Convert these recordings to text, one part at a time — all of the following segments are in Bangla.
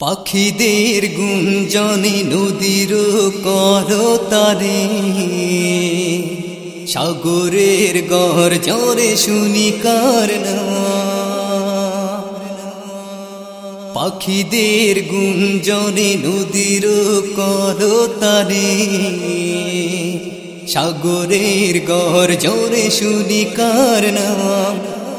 পাখিদের গুঞ্জনে নদীর করতারে। সাগরের গড় জরে শুনি কারণা পাখিদের গুঞ্জনে নদীর করতারে। সাগরের গড় জরে শুনি কারণা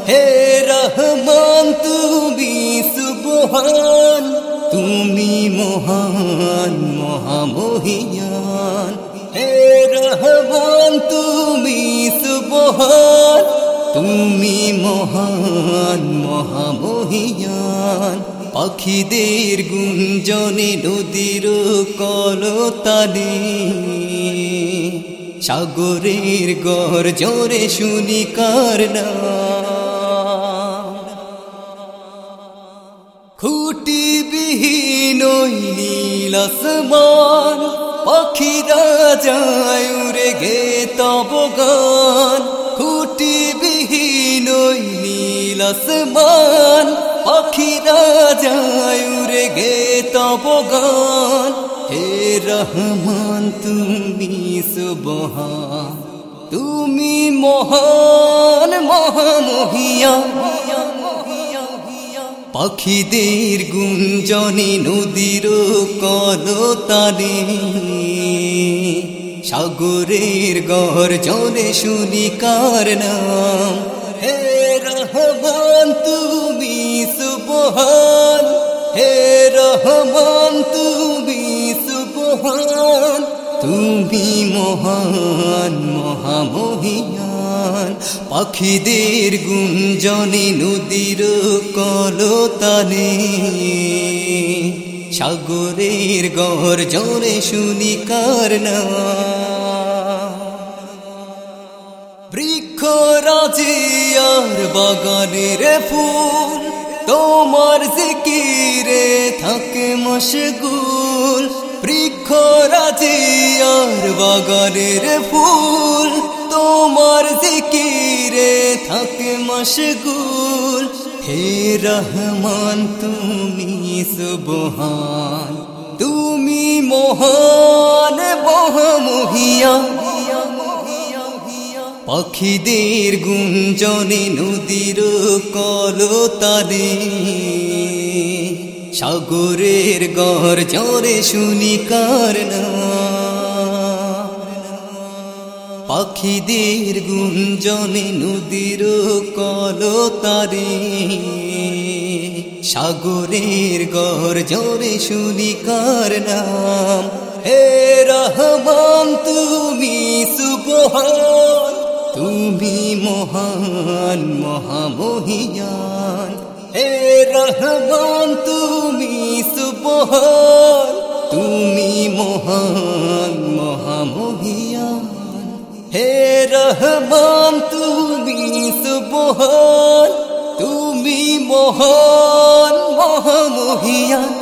হে রহমান, তুমি সুবহান। তুমি মহান, মহামহিয়ান। হে রহমান, তুমি সুবহান তুমি মহান, মহামহিয়ান। পাখিদের গুঞ্জনে নদীর কলতানে সাগরের গড় জোরে শুনি কারনা খুটি বিহীন নীল আসমান, পাখিরা যায় উড়ে গে তব গান খুটি বিহীন নীল আসমান, পাখিরা যায় উড়ে গে তব গান হে রহমান, তুমি সুবহান, তুমি মহান, মহামহিয়া। পাখিদের গুঞ্জনে নদীর কলতানে সাগরের গড় জলে শুনি কার নাম। হে রহমান, তুমি সুবহান। হে রহমান, তুমি সুবহান। তুমি মহান মহামহিয়ান পাখিদের গুঞ্জনে নদীর কলতানে। সাগরের গড় জোরে শুনি কার বৃক্ষ রাজিয়ার বাগানের ফুল, তোমার জিকিরে থাকে মশগুল। বৃক্ষ রাজিয়ার বাগানের ফুল মশগুল। হে রহমান, তুমি সুবহান। তুমি মহান মহামহিয়া পাখিদের গুঞ্জনে নদীর কলতারে। সাগরের গড় জরে শুনি কারণা পাখিদের গুঞ্জনে নদীর কলতারে। সাগরের গড় জরে শুনি কার নাম? হে রহমান, তুমি সুবহান তুমি মহান মহামহিয়ান। হে রহমান, তুমি সুবহান সুবহান তুমি মোহন মহামহিয়ান